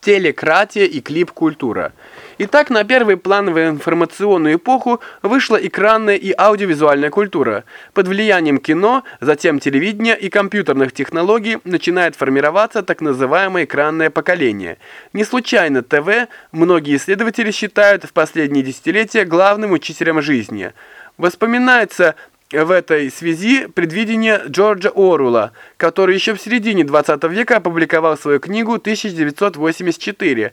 телекратия и клип-культура. Итак, на первый план в информационную эпоху вышла экранная и аудиовизуальная культура. Под влиянием кино, затем телевидения и компьютерных технологий начинает формироваться так называемое экранное поколение. Не случайно ТВ многие исследователи считают в последние десятилетия главным учителем жизни. Воспоминается в этой связи предвидение Джорджа Оруэлла, который еще в середине 20 века опубликовал свою книгу 1984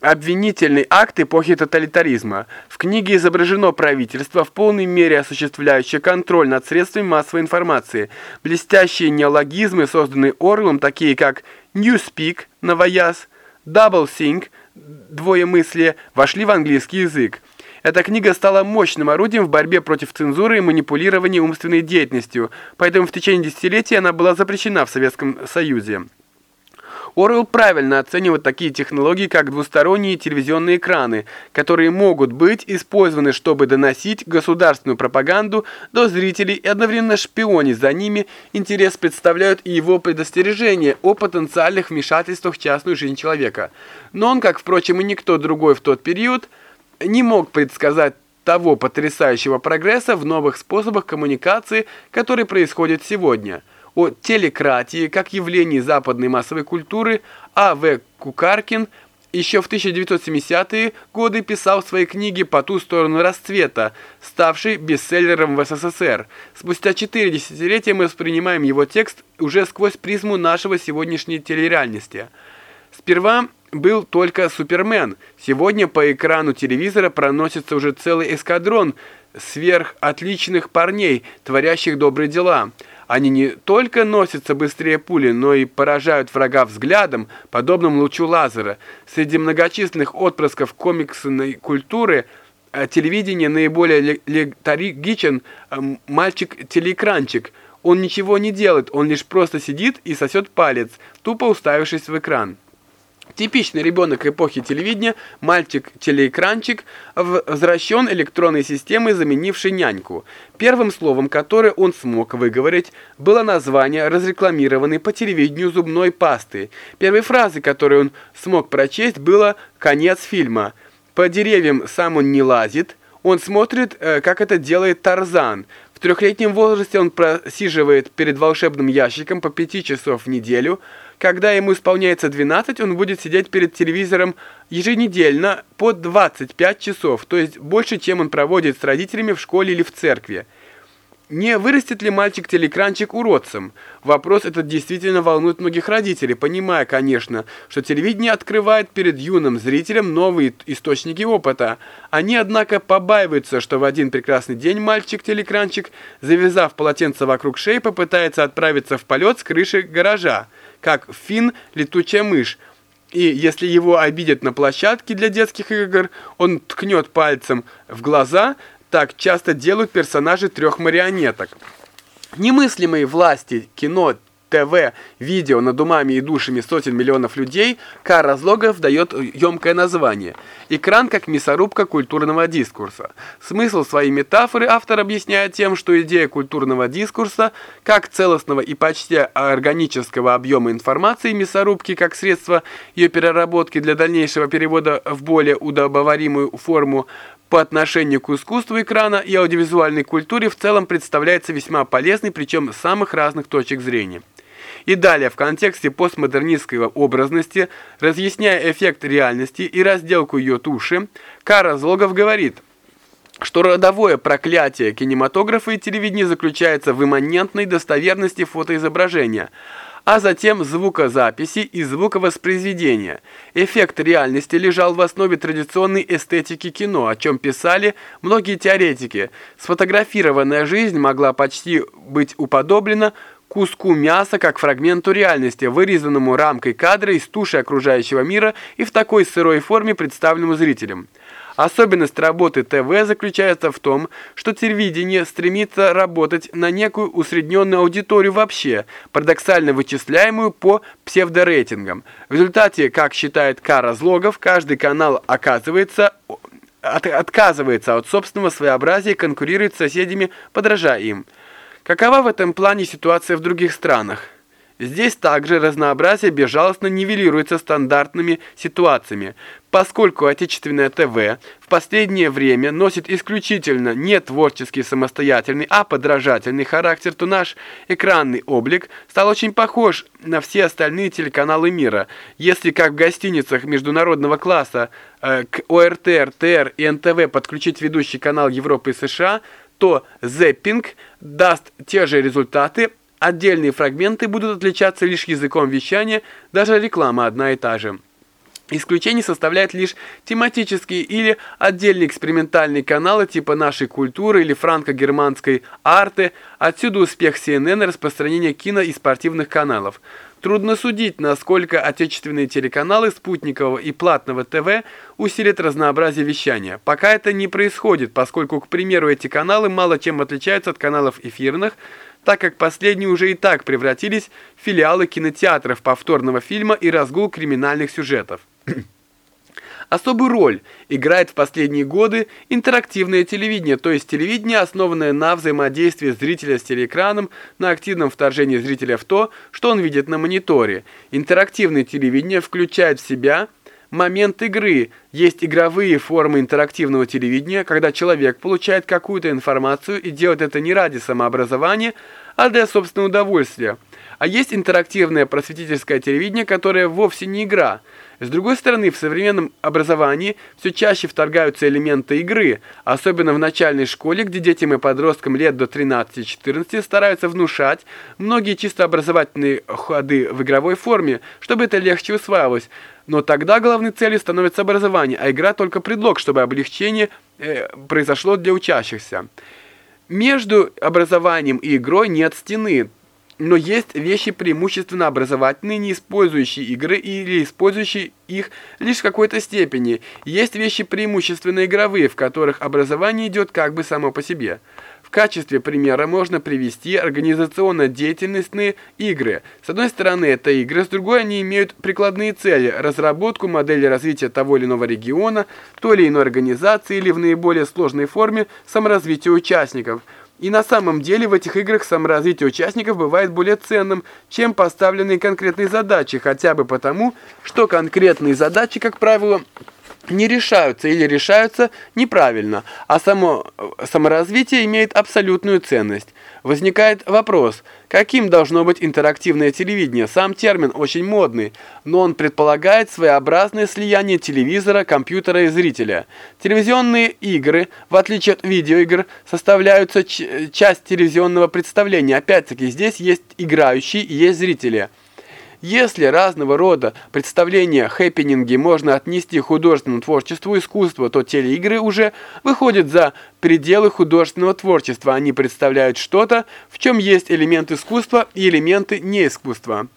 «Обвинительный акт эпохи тоталитаризма». В книге изображено правительство, в полной мере осуществляющее контроль над средствами массовой информации. Блестящие неологизмы, созданные Оруэллом, такие как «Newspeak» – «Новояз», «Doublethink» – «Двоемыслие», вошли в английский язык. Эта книга стала мощным орудием в борьбе против цензуры и манипулирования умственной деятельностью, поэтому в течение десятилетий она была запрещена в Советском Союзе. Орвелл правильно оценивает такие технологии, как двусторонние телевизионные экраны, которые могут быть использованы, чтобы доносить государственную пропаганду до зрителей и одновременно шпионить за ними. Интерес представляют и его предостережения о потенциальных вмешательствах в частную жизнь человека. Но он, как, впрочем, и никто другой в тот период, не мог предсказать того потрясающего прогресса в новых способах коммуникации, который происходит сегодня. О телекратии как явлении западной массовой культуры А.В. Кукаркин еще в 1970-е годы писал в своей книге «По ту сторону расцвета», ставшей бестселлером в СССР. Спустя четыре десятилетия мы воспринимаем его текст уже сквозь призму нашего сегодняшней телереальности. Сперва был только Супермен. Сегодня по экрану телевизора проносится уже целый эскадрон сверхотличных парней, творящих добрые дела. Они не только носятся быстрее пули, но и поражают врага взглядом, подобным лучу лазера. Среди многочисленных отпрысков комиксной культуры э, телевидение наиболее летаргичен э, мальчик-телеэкранчик. Он ничего не делает, он лишь просто сидит и сосет палец, тупо уставившись в экран. Типичный ребенок эпохи телевидения, мальчик-телеэкранчик, возвращен электронной системой, заменившей няньку. Первым словом, которое он смог выговорить, было название разрекламированной по телевидению зубной пасты. Первой фразой, которую он смог прочесть, было «конец фильма». По деревьям сам он не лазит, он смотрит, э, как это делает Тарзан. В трехлетнем возрасте он просиживает перед волшебным ящиком по пяти часов в неделю – когда ему исполняется 12, он будет сидеть перед телевизором еженедельно по 25 часов, то есть больше, чем он проводит с родителями в школе или в церкви. Не вырастет ли мальчик-телекранчик уродцем? Вопрос этот действительно волнует многих родителей, понимая, конечно, что телевидение открывает перед юным зрителям новые источники опыта. Они, однако, побаиваются, что в один прекрасный день мальчик-телекранчик, завязав полотенце вокруг шеи, попытается отправиться в полет с крыши гаража как Финн летучая мышь. И если его обидят на площадке для детских игр, он ткнет пальцем в глаза, так часто делают персонажи трех марионеток. Немыслимые власти кино, ТВ, видео над умами и душами сотен миллионов людей, К. Разлогов дает емкое название «Экран как мясорубка культурного дискурса». Смысл своей метафоры автор объясняет тем, что идея культурного дискурса, как целостного и почти органического объема информации, мясорубки как средство ее переработки для дальнейшего перевода в более удобоваримую форму, по отношению к искусству экрана и аудиовизуальной культуре в целом представляется весьма полезной, причем с самых разных точек зрения. И далее, в контексте постмодернистской образности, разъясняя эффект реальности и разделку ее туши, Кара Злогов говорит, что родовое проклятие кинематографа и телевидения заключается в имманентной достоверности фотоизображения – а затем звукозаписи и звуковоспроизведения. Эффект реальности лежал в основе традиционной эстетики кино, о чем писали многие теоретики. Сфотографированная жизнь могла почти быть уподоблена куску мяса как фрагменту реальности, вырезанному рамкой кадра из туши окружающего мира и в такой сырой форме представленному зрителям. Особенность работы ТВ заключается в том, что телевидение стремится работать на некую усредненную аудиторию вообще, парадоксально вычисляемую по псевдорейтингам. В результате, как считает Кара Злогов, каждый канал оказывается от, отказывается от собственного своеобразия и конкурирует с соседями, подражая им. Какова в этом плане ситуация в других странах? Здесь также разнообразие безжалостно нивелируется стандартными ситуациями, поскольку отечественное ТВ в последнее время носит исключительно не творческий самостоятельный, а подражательный характер, то наш экранный облик стал очень похож на все остальные телеканалы мира. Если как в гостиницах международного класса э, к ОРТ, РТР и НТВ подключить ведущий канал Европы и США, то зеппинг даст те же результаты, Отдельные фрагменты будут отличаться лишь языком вещания, даже реклама одна и та же. Исключение составляют лишь тематические или отдельные экспериментальные каналы типа «Нашей культуры» или франко-германской «Арты». Отсюда успех CNN и распространение кино и спортивных каналов. Трудно судить, насколько отечественные телеканалы спутникового и платного ТВ усилят разнообразие вещания. Пока это не происходит, поскольку, к примеру, эти каналы мало чем отличаются от каналов эфирных, так как последние уже и так превратились в филиалы кинотеатров повторного фильма и разгул криминальных сюжетов. Особую роль играет в последние годы интерактивное телевидение, то есть телевидение, основанное на взаимодействии зрителя с телеэкраном, на активном вторжении зрителя в то, что он видит на мониторе. Интерактивное телевидение включает в себя момент игры. Есть игровые формы интерактивного телевидения, когда человек получает какую-то информацию и делает это не ради самообразования, а для собственного удовольствия. А есть интерактивное просветительское телевидение, которое вовсе не игра. С другой стороны, в современном образовании все чаще вторгаются элементы игры, особенно в начальной школе, где детям и подросткам лет до 13-14 стараются внушать многие чисто образовательные ходы в игровой форме, чтобы это легче усваивалось. Но тогда главной целью становится образование, а игра только предлог, чтобы облегчение э, произошло для учащихся. Между образованием и игрой нет стены, но есть вещи преимущественно образовательные, не использующие игры или использующие их лишь в какой-то степени. Есть вещи преимущественно игровые, в которых образование идет как бы само по себе. В качестве примера можно привести организационно-деятельностные игры. С одной стороны, это игры, с другой они имеют прикладные цели – разработку модели развития того или иного региона, той или иной организации или в наиболее сложной форме саморазвития участников – и на самом деле в этих играх саморазвитие участников бывает более ценным, чем поставленные конкретные задачи, хотя бы потому, что конкретные задачи, как правило, не решаются или решаются неправильно, а само саморазвитие имеет абсолютную ценность. Возникает вопрос, каким должно быть интерактивное телевидение? Сам термин очень модный, но он предполагает своеобразное слияние телевизора, компьютера и зрителя. Телевизионные игры, в отличие от видеоигр, составляются часть телевизионного представления. Опять-таки, здесь есть играющие и есть зрители. Если разного рода представления, хэппининги можно отнести к художественному творчеству искусства, то телеигры уже выходят за пределы художественного творчества. Они представляют что-то, в чем есть элемент искусства и элементы неискусства.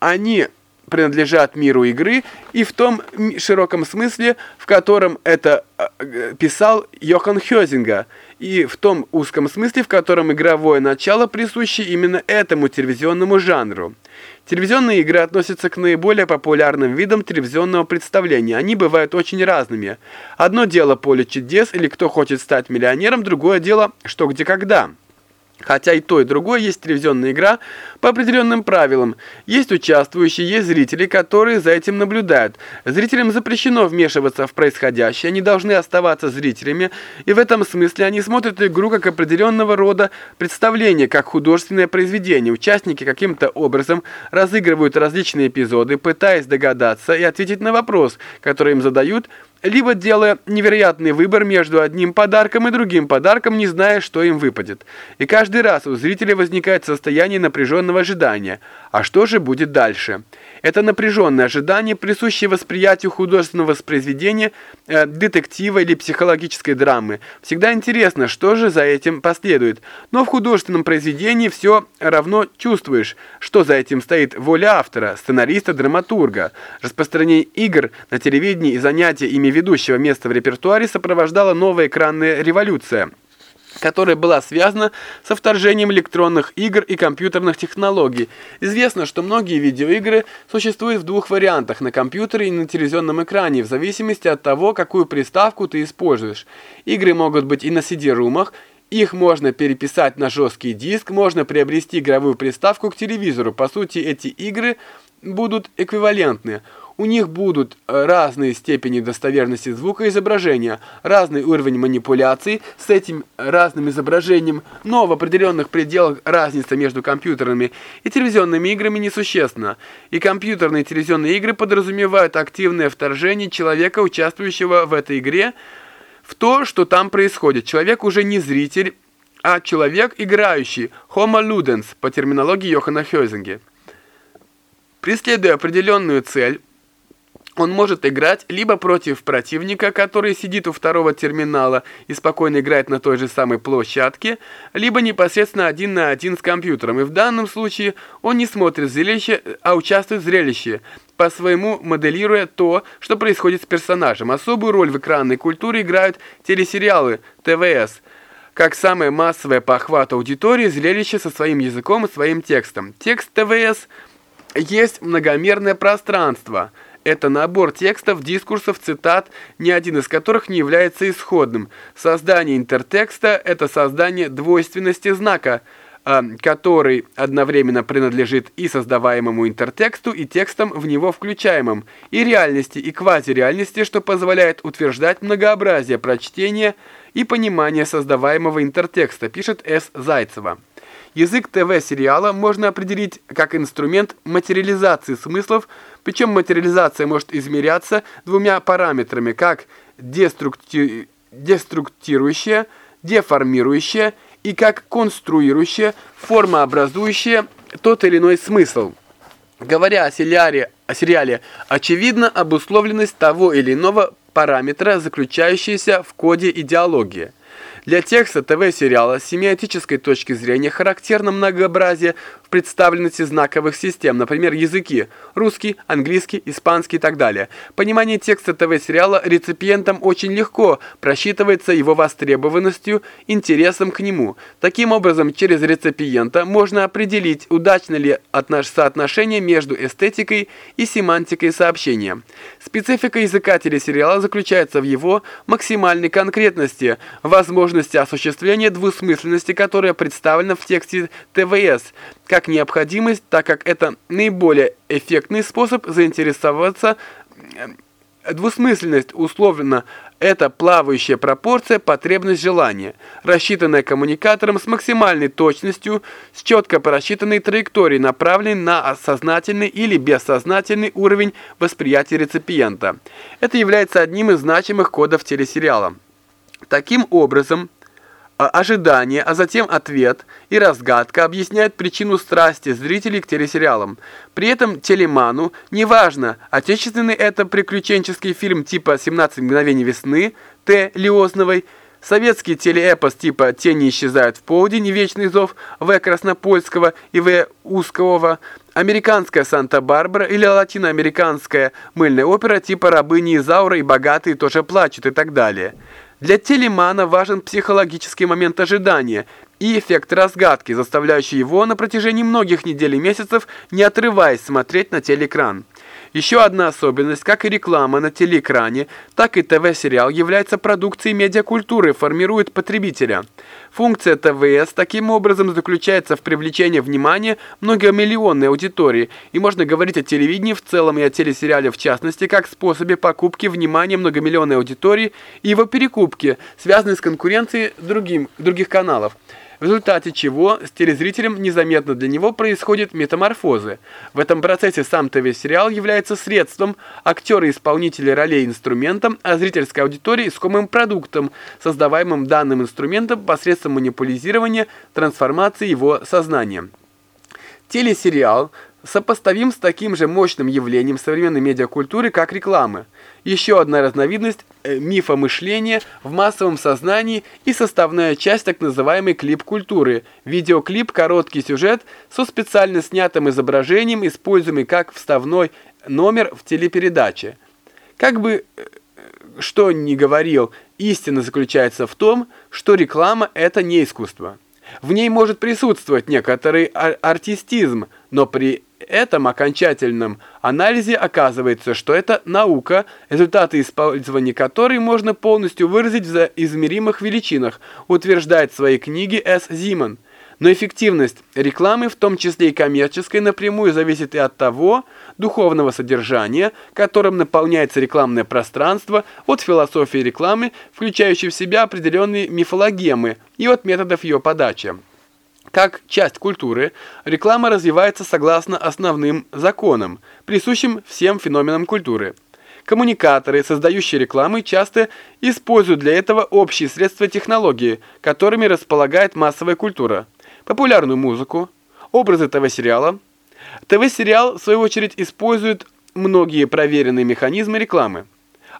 Они принадлежат миру игры и в том широком смысле, в котором это э, писал Йохан Хёзинга, и в том узком смысле, в котором игровое начало присуще именно этому телевизионному жанру. Телевизионные игры относятся к наиболее популярным видам телевизионного представления. Они бывают очень разными. Одно дело поле чудес или кто хочет стать миллионером, другое дело что где когда. Хотя и то, и другое есть телевизионная игра по определенным правилам. Есть участвующие, есть зрители, которые за этим наблюдают. Зрителям запрещено вмешиваться в происходящее, они должны оставаться зрителями, и в этом смысле они смотрят игру как определенного рода представление, как художественное произведение. Участники каким-то образом разыгрывают различные эпизоды, пытаясь догадаться и ответить на вопрос, который им задают, либо делая невероятный выбор между одним подарком и другим подарком, не зная, что им выпадет. И каждый раз у зрителя возникает состояние напряженного ожидания. А что же будет дальше? Это напряженное ожидание, присущее восприятию художественного воспроизведения, э, детектива или психологической драмы. Всегда интересно, что же за этим последует. Но в художественном произведении все равно чувствуешь, что за этим стоит воля автора, сценариста, драматурга. Распространение игр на телевидении и занятия ими ведущего места в репертуаре сопровождала новая экранная революция – которая была связана со вторжением электронных игр и компьютерных технологий. Известно, что многие видеоигры существуют в двух вариантах, на компьютере и на телевизионном экране, в зависимости от того, какую приставку ты используешь. Игры могут быть и на CD-румах, Их можно переписать на жесткий диск, можно приобрести игровую приставку к телевизору. По сути, эти игры будут эквивалентны. У них будут э, разные степени достоверности звука изображения, разный уровень манипуляций с этим разным изображением, но в определенных пределах разница между компьютерными и телевизионными играми несущественна. И компьютерные и телевизионные игры подразумевают активное вторжение человека, участвующего в этой игре, в то, что там происходит. Человек уже не зритель, а человек, играющий, homo ludens, по терминологии Йохана Хёйзинге. Преследуя определенную цель, он может играть либо против противника, который сидит у второго терминала и спокойно играет на той же самой площадке, либо непосредственно один на один с компьютером. И в данном случае он не смотрит зрелище, а участвует в зрелище, по-своему моделируя то, что происходит с персонажем. Особую роль в экранной культуре играют телесериалы ТВС, как самое массовое по охвату аудитории зрелище со своим языком и своим текстом. Текст ТВС есть многомерное пространство – это набор текстов, дискурсов, цитат, ни один из которых не является исходным. Создание интертекста – это создание двойственности знака, а, который одновременно принадлежит и создаваемому интертексту, и текстам в него включаемым, и реальности, и квазиреальности, что позволяет утверждать многообразие прочтения и понимания создаваемого интертекста, пишет С. Зайцева. Язык ТВ-сериала можно определить как инструмент материализации смыслов, причем материализация может измеряться двумя параметрами, как деструкти... деструктирующая, деформирующая и как конструирующая, формообразующая тот или иной смысл. Говоря о сериале, о сериале, очевидно обусловленность того или иного параметра, заключающаяся в коде идеологии. Для текста ТВ-сериала с семиотической точки зрения характерно многообразие представленности знаковых систем, например, языки – русский, английский, испанский и так далее. Понимание текста ТВ-сериала реципиентам очень легко просчитывается его востребованностью, интересом к нему. Таким образом, через реципиента можно определить, удачно ли соотношение между эстетикой и семантикой сообщения. Специфика языка телесериала заключается в его максимальной конкретности, возможности осуществления двусмысленности, которая представлена в тексте ТВС, как необходимость, так как это наиболее эффектный способ заинтересоваться Двусмысленность условно это плавающая пропорция потребность желания, рассчитанная коммуникатором с максимальной точностью, с четко просчитанной траекторией, направленной на сознательный или бессознательный уровень восприятия реципиента. Это является одним из значимых кодов телесериала. Таким образом, ожидание, а затем ответ и разгадка объясняют причину страсти зрителей к телесериалам. При этом телеману неважно, отечественный это приключенческий фильм типа «17 мгновений весны» Т. Лиозновой, советский телеэпос типа «Тени исчезают в полдень» и «Вечный зов» В. Краснопольского и В. Узкого, американская «Санта-Барбара» или латиноамериканская мыльная опера типа «Рабыни Изаура» и «Богатые тоже плачут» и так далее. Для телемана важен психологический момент ожидания и эффект разгадки, заставляющий его на протяжении многих недель и месяцев, не отрываясь, смотреть на телеэкран. Еще одна особенность, как и реклама на телеэкране, так и ТВ-сериал является продукцией медиакультуры, формирует потребителя. Функция ТВС таким образом заключается в привлечении внимания многомиллионной аудитории, и можно говорить о телевидении в целом и о телесериале в частности, как способе покупки внимания многомиллионной аудитории и его перекупки, связанной с конкуренцией другим, других каналов в результате чего с телезрителем незаметно для него происходят метаморфозы. В этом процессе сам ТВ-сериал является средством, актеры и исполнители ролей инструментом, а зрительская аудитория искомым продуктом, создаваемым данным инструментом посредством манипулизирования, трансформации его сознания. Телесериал сопоставим с таким же мощным явлением современной медиакультуры, как рекламы. Еще одна разновидность э, мифа мышления в массовом сознании и составная часть так называемой клип-культуры. Видеоклип – короткий сюжет со специально снятым изображением, используемый как вставной номер в телепередаче. Как бы э, что ни говорил, истина заключается в том, что реклама – это не искусство. В ней может присутствовать некоторый ар артистизм, но при этом окончательном анализе оказывается, что это наука, результаты использования которой можно полностью выразить в измеримых величинах, утверждает в своей книге С. Зиман. Но эффективность рекламы, в том числе и коммерческой, напрямую зависит и от того духовного содержания, которым наполняется рекламное пространство, от философии рекламы, включающей в себя определенные мифологемы, и от методов ее подачи. Как часть культуры, реклама развивается согласно основным законам, присущим всем феноменам культуры. Коммуникаторы, создающие рекламы, часто используют для этого общие средства технологии, которыми располагает массовая культура – популярную музыку, образы ТВ-сериала. ТВ-сериал, в свою очередь, использует многие проверенные механизмы рекламы.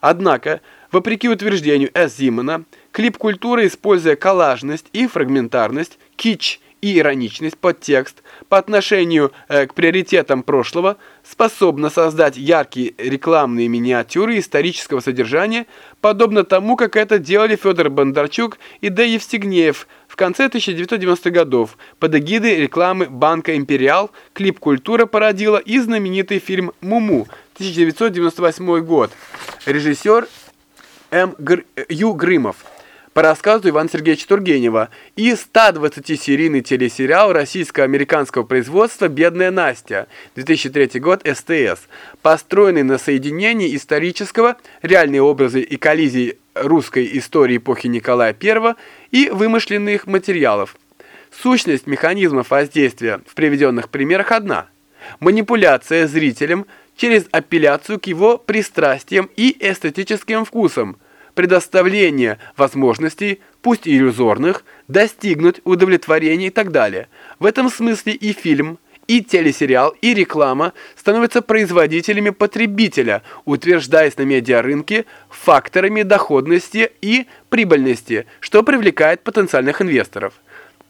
Однако, вопреки утверждению С. Зимана, клип-культура, используя коллажность и фрагментарность, кич и ироничность, подтекст по отношению э, к приоритетам прошлого способна создать яркие рекламные миниатюры исторического содержания, подобно тому, как это делали Федор Бондарчук и Д. Евстигнеев в конце 1990-х годов. Под эгидой рекламы банка «Империал» клип «Культура» породила и знаменитый фильм «Муму» 1998 год. Режиссер М. Гр... Ю. Грымов по рассказу Ивана Сергеевича Тургенева и 120-серийный телесериал российско-американского производства «Бедная Настя» 2003 год СТС, построенный на соединении исторического, реальные образы и коллизии русской истории эпохи Николая I и вымышленных материалов. Сущность механизмов воздействия в приведенных примерах одна – манипуляция зрителем через апелляцию к его пристрастиям и эстетическим вкусам – предоставление возможностей, пусть и иллюзорных, достигнуть удовлетворения и так далее. В этом смысле и фильм, и телесериал, и реклама становятся производителями потребителя, утверждаясь на медиарынке факторами доходности и прибыльности, что привлекает потенциальных инвесторов.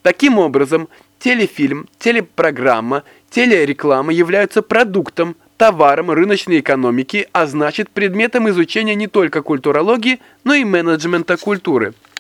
Таким образом, телефильм, телепрограмма, телереклама являются продуктом товаром рыночной экономики, а значит предметом изучения не только культурологии, но и менеджмента культуры.